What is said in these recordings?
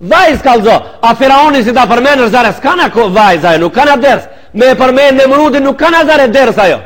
Vaz kallzo, a firaoni si ta përmenë në zare, s'ka në ko vaz ajo, nuk ka në ders, me e përmenë Nemrudin, nuk ka në zare ders ajo.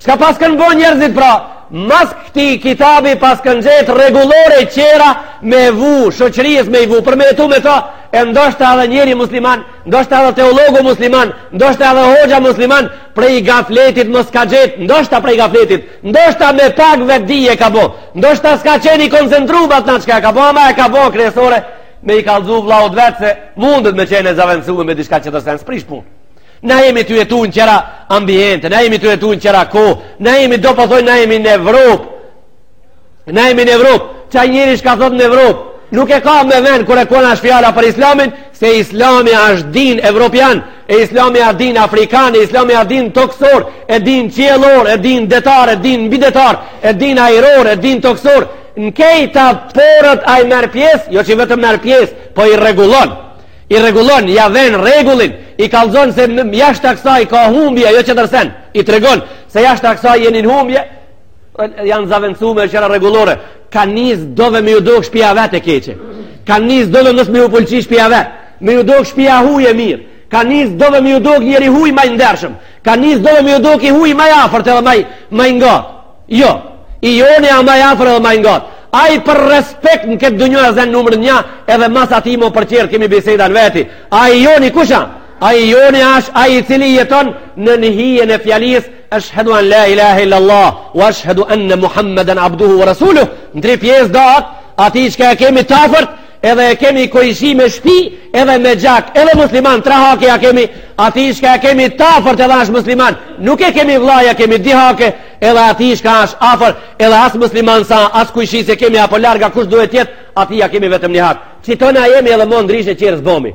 Çka pas kënë bo njerëzit pra, mas këtij kitabi pas kënë gjetë rregullore qera me vu, shoqërisë me i vu, për me jetu me ta, e ndoshta edhe njeri musliman, ndoshta edhe teologu musliman, ndoshta edhe hoxha musliman, prej gafletit mos ka gjet, ndoshta prej gafletit, ndoshta me pak vetdi e ka bo. Ndoshta s'ka qenë i koncentrum në atë çka ka bo, ama e ka bo kryesore me i kallzu vllaut vet se mundet me qenë e zavendësume me diçka qetër sen s'prish punë. Na jemi tu jetu në qera ambiente, na jemi tu jetu në qera kohë, na jemi do po thoj, po na jemi në Evropë. Na jemi në Evropë, qaj njeri shka thot në Evropë, nuk e ka me ven kur e kona është fjala për islamin, se islami është din evropian, e islami është din afrikan, e islami është din tokësor, e din qiellor, e din detar, e din mbidetar, e din ajror, e din tokësor, në kejt porët ai merr pjesë, jo që vetëm merr pjesë, po i rregullon, i rregullon, ja ven rregullin, i kallzon se jashta ksaj ka humbje, jo qetër sen, i tregon se jashta ksaj jeni n'humbje, janë zavendësu me qera rregullore, ka nis dove me ju dok shpia vet e keqe, ka nis dove mos me ju pëlqy shpia vet, me ju dok shpia huj e mirë, ka nis dove me ju dok njeri huj ma i ndershëm, ka nis dove me ju dok i huj ma i afërt edhe ma i, ma i ngat, jo, i joni a ma i afër edhe ma i ngat, ai për respekt në këtë dynja e zen numër nja, edhe mas atij ma për qerë kemi bisedën veti, ai i joni kush a, ai i joni asht ai i cili jeton nën hijen e fjalisë, Ashhadu an la ilaha illa Allah wa ashhadu anna Muhammeden abduhu wa rasuluh. Në tri pjesë dahet, atij që e kemi të afërt, edhe e kemi kojshi me shpi, edhe me gjak, edhe musliman, tre hake ja kemi, atij që e kemi të afërt edhe ashtë musliman, nuk e kemi vla, ja kemi dy hake, edhe atij që ashtë afër, edhe as musliman s'a, as kojshi s'e kemi apo larg a kush duhet jetë, atij ja kemi vetëm një hak. Qito na jemi edhe ma ndryshe qera s'bomi.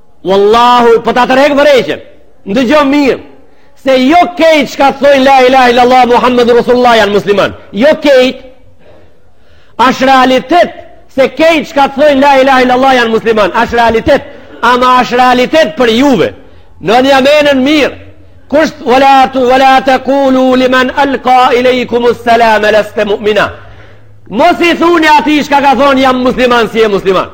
Wallahu, po ta tërhek vërejtjen Ndëgjo mirë Se jo kejt shka të thojnë La ilaha illallah Muhammed Rasulullah janë musliman Jo kejt Ashtë realitet Se kejt shka të thojnë La ilaha illallah janë musliman Ashtë realitet Ama ashtë realitet për juve Vnonja menën mirë Kusht Vela tekulu limen elka ilejkumu selame Leste mu'mina Mos i thuni atij shka ka thonë jam musliman s'je musliman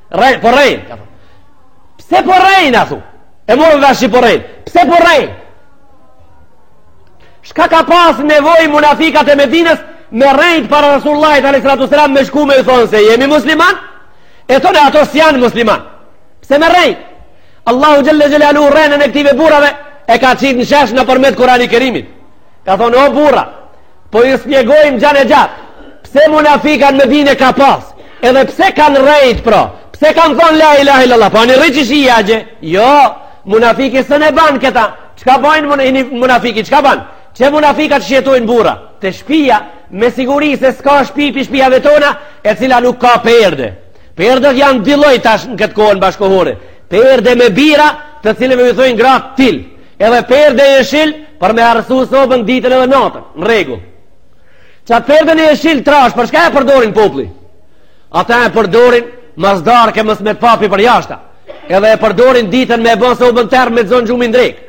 Rrej, po rrej, ka thonë. Pse po rrej, a thu? E mur vesh i po rrej. Pse po rrej? Shka ka pas nevoj munafikat e Medinës me rrejt para Resulullahit a.s. me shku me i thonë se jemi musliman? E thonë e ato s'janë musliman. Pse me rrejt? Allahu xhel-le xhelaluhu rrenën e këtyve burrave e ka qitë në shesh nëpërmjet Kurani Kerimit. Ka thonë o burra, Po ju spjegojmë gjanë e gjatë, pse munafika n'Medine ka pas, edhe pse kanë rrejt, pra, pse kanë thonë la ilahe illallah, po anë rëqë shi jagje, jo, munafiki sun e ban këta, çka bajnë munafiki, çka ban, qe munafikat shjetojnë burra, te shpia, me siguri se s'ka shpi pi shpijave tona, e cila nuk ka perde, perdet janë di lloj tash në këtë kohën bashkohore, perde me bira, të cilëve ju thojnë gratë til, Edhe perde e mshil për me errësu sobën ditën edhe natën, në rregull. Qatë perden e mshil trashë, për shka e përdorin populli? Ata e përdorin mas darke, mos me të pa pi përjashta. Edhe e përdorin ditën me e bon sobën terr me të zonë gjumin drejkë.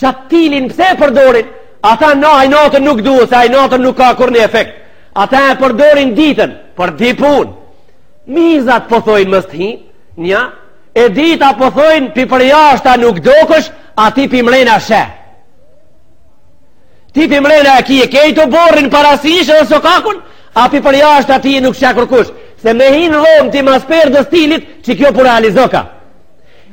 Qatë tilin pse e përdorin? Ata na, aj natën nuk duhet, se aj natën nuk ka kurrnji efekt. Ata e përdorin ditën, për di punë. Mizat po thojnë mos të hin, nja, E dita po thojnë pi përjashta nuk dokesh, a ti pi mrena sheh. Ti pi mrena e ke kejt oborrin parasish dhe sokakun, a pi përjashta ti nuk sheh kërkush, se me hi n'dhomë ti mas perdes tilit që kjo po realizoka.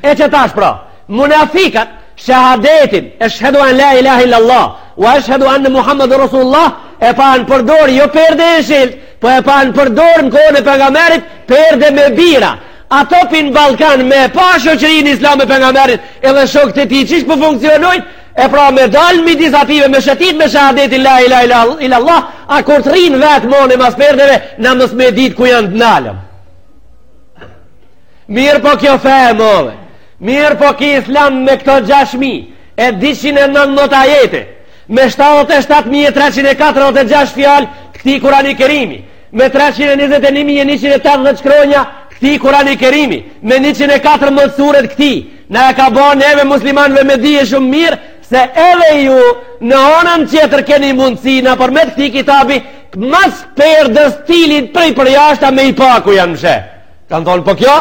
E qetash pra, munafikat, shahadetin, eshhedu en la ilahe illallah, ue eshhedu enne Muhammed Rasulullah, e pan përdor, jo perde e mshilt, po e pan përdor në kohën e pejgamberit, perde me bira, Ato pi në ballkon me e pa shoqërinë islame pejgamberin edhe shokët e tij çish po funksionojnë? E pra me dal midis ative me shëtit me shahadetin la ilahe illallah, a kur të rrin vet mone mas perdeve, na mos me dit ku janë të nalëm. Mirëpo kjo fe e madhe, mirëpo ki islam me këto 6.000 e 290 ajete, me 77.346 fjalë të këtij kurani kerimi, Me treqind e njëzet e një mijë e njëqind e tetëdhjetë shkronja këtij Kurani Kerimi, me njëqind e katërmbëdhjetë suret këtij, na e ka ba neve muslimanëve me dije shumë mirë se edhe ju në anën tjetër keni mundësi nëpërmjet këtij kitabi mas perdes tilit prej përjashta me i pa ku janë mshe. Kanë thonë, po kjo?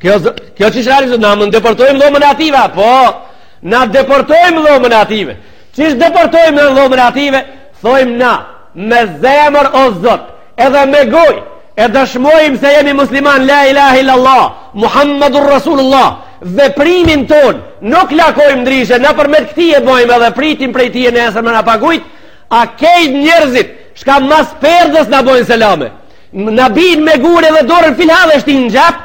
Kjo, kjo qish realizo, na mund depërtojmë n'dhomën e ative, po, na depërtojmë n'dhomën e ative. Qish depërtojmë në dhomën e ative, thojmë na, me zemër o zot, edhe me gojë, e dëshmojmë se jemi musliman, la ilahe illallah, Muhammedur Rasulullah, veprimin tonë, nuk lakojmë ndryshe, na përmet këtij e bojmë edhe pritim prej tije nesër me na pagujt, a kejt njerëzit, shka mas perdes na bojnë selame, na bin me gurë dhe dorën filhall e shtin në xhep,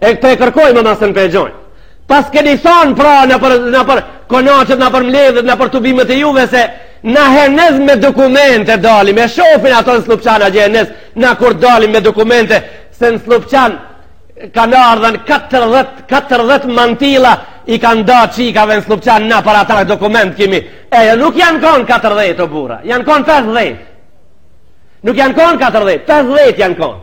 E këtë e kërkojmë na s'na përgjojnë. Paskeni thonë pra nëpër, nëpër konaqet, nëpër mbledhjet, nëpër tubimet e juve se na hernez me dokumente dalim, e shofin ato në Sllupçan a gjenez, na kur dalim me dokumente, se në Sllupçan kanë ardhen 40, 40 mantila i kanë da çikave në Sllupçan na për ata dokument kimi. E jo, nuk janë konë 40 o burra, janë konë 50. Nuk janë konë 40, 50 janë konë.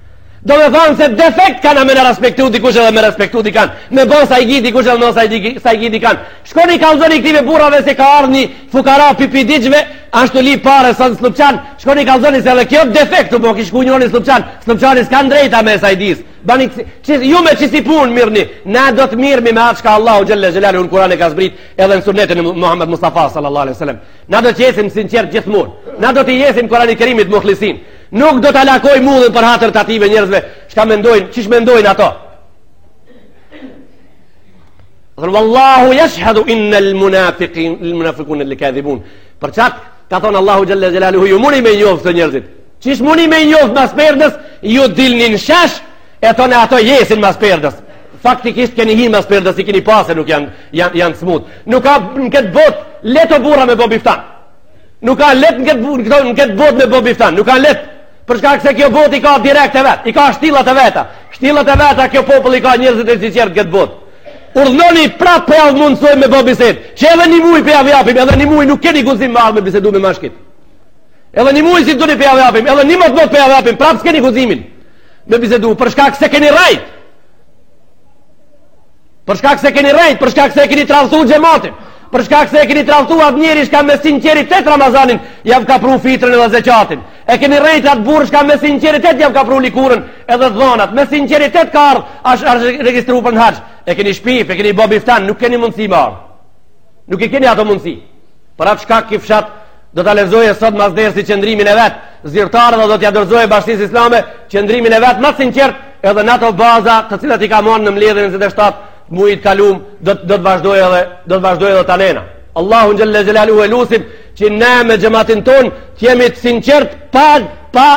Domethonë se defekt kanë me na respektu dikush edhe me respektu dikan. Me bo sajgi dikush edhe me bo sajgi dikan. Shkoni kallzoni këtyve burrave se ka ardhë një fukara pipi diqve, ashtu lyp pare sa në Sllupçan. Shkoni kallzoni se edhe kjo defekt, po kishë ku njërë në Sllupçan. Sllupçani s'ka në drejta me sa i disë. Bani, qis, ju me qisi punë mirë një. Na do të mirremi me atë shka Allahu xhelle xhelaluhu në Kuran e ka zbrit edhe në sunetin e Muhammed Mustafa sallallahu alaihi sallam. Na do të jesim sinqertë gjithmonë. Na do të jesim Kurani Kerimit muhlisin. Nuk do ta lakojmë udhën për hatër të atyve njerëzve, çka mendojnë, qysh mendojnë ato. Dhe Allahu yashhadu inna al-munafiqin al-munafiqun al-kadhibun. Për qat ka thon Allahu xhelle xhelaluhu ju muni me njoh këto njerëzit. Qysh muni me njoh mas perdës, ju dilni në shesh e thonë ato jesin mas perdës. Faktikisht keni hi mas perdës, i keni pasë nuk janë janë janë smut. Nuk ka në këtë botë let o burra me bo biftan. Nuk ka let në këtë botë me bo biftan, nuk ka let. Për shkak se kjo botë i ka direktë e vet, i ka shtyllat e veta. Shtyllat e veta kjo popull i ka njërzit e sinqertë në këtë botë. Urdhnoni prapë po jau mundësojmë me bo bisedë, që edhe një muj po jau japim, edhe një muj nuk keni guxim me ardh me bisedu me mashkit. Edhe një muj si të doni po jau japim, edhe një mëtë mëtë po jau japim, prapë s'keni guximin me bisedu, për shkak se keni rrejt. Për shkak se keni rrejt, për shkak se keni tradhtu xhamatin, për shkak se keni tradhtu atë njeri çka me sinqeritet Ramazanin, jau ka pru fitrën edhe zeqatin. E keni rrejt atë burrë çka me sinqeritet jau ka pru likurën edhe dhanat. Me sinqeritet ka ardh, asht regjistru për në haxh. E keni shpif, e keni bo biftan, nuk keni mundësi me ardh. Nuk i keni ato mundësi. Për atë shkak ky fshat do ta lexojë sot mas dersi qëndrimin e vet, zyrtar dhe do t'ia dorëzojë Bashkësisë Islame qëndrimin e vet ma t'sinqert, edhe në ato baza të cilat i ka marrë në mbledhjen e 27 muajit të kalum, do do të vazhdojë edhe do të vazhdojë edhe tani. Allahu xhelle xhelaluhu e lusim që ne me xhematin tonë të jemi të sinqert pa pa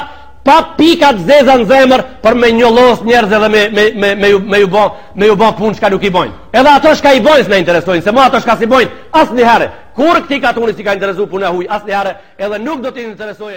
pa pika të zeza në zemër për me njollos njerëz edhe me me me me ju me ju ba me ju ba punë çka nuk i bajnë. Edhe ato çka i bajnë s'na interesojnë, se ma ato çka s'i bajnë asnjëherë. Kurrë këtij katuni s'i ka interesu puna huj asnjëherë, edhe nuk do t'i interesojë